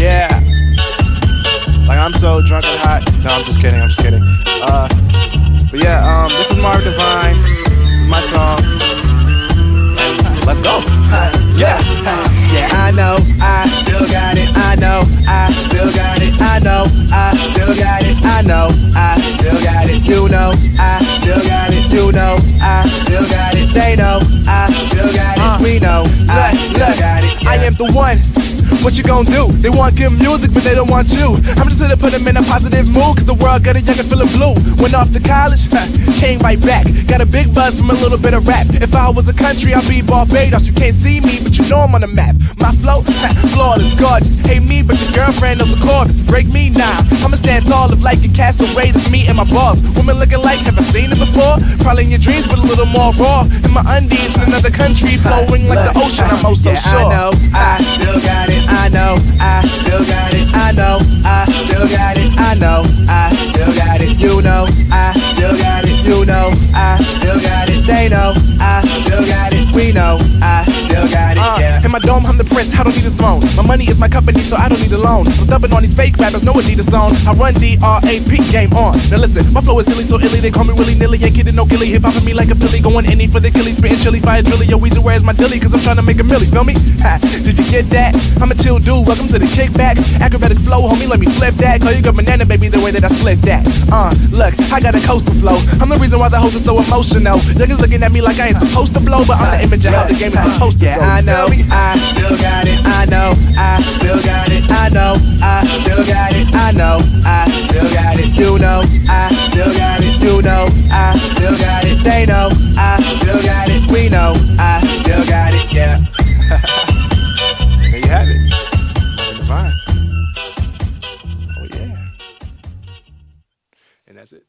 Yeah. Like I'm so drunk and hot. No, I'm just kidding. I'm just kidding. Uh, but yeah, um, this is Marvin Divine. This is my song. And let's go. Yeah, yeah, I know, I still got it. I know, I still got it. I know, I still got it. I know, I still got it. You know, I still got it. You know, I still got it. They know, I still got it. We know, I still got it. I am the one. What you gonna do? They want good music, but they don't want you. I'm just here to put them in a positive mood, cause the world got a young and feeling blue. Went off to college, came right back. Got a big buzz from a little bit of rap. If I was a country, I'd be Barbados. You can't see me, I'm on the map. My flow, flawless, gorgeous. Hate me, but your girlfriend knows the chorus. Break me now. I'ma stand tall if like a castaway. That's me and my balls. Women looking like, have I seen it before? Probably in your dreams, but a little more raw. In my undies in another country, flowing like the ocean. I'm oh so yeah, sure. I know, I still got it. I know, I still got it. I know, I still got it. I know, I still got it. You know, I still got it. You know, I still got it. They know, I still got it. We know, I got it. Uh, Yeah. In my dome, I'm prince, I don't need a throne. My money is my company, so I don't need a loan. I'm stubborn on these fake rappers, no Adidas zone. I run the D-R-A-P, game on. Now listen, my flow is silly, so illy, they call me willy nilly. Ain't kidding, no gilly. Hip hopping me like a pilly, going any for the killy, spitting chili, fire drilly. Yo, Weezy, where's my dilly? Cause I'm trying to make a milli, feel me? Ha, did you get that? I'm a chill dude, welcome to the kickback. Acrobatic flow, homie, let me flip that. Call you good banana, baby, the way that I split that. Uh, look, I got a coastal flow. I'm the reason why the host is so emotional. Niggas looking at me like I ain't supposed to blow, but I'm the image of how the game is supposed to Yeah. I know, I still know, I still got it. You know, I still got it. You know, I still got it. They know, I still got it. We know, I still got it. Yeah. There you have it. Divine. Oh yeah. And that's it.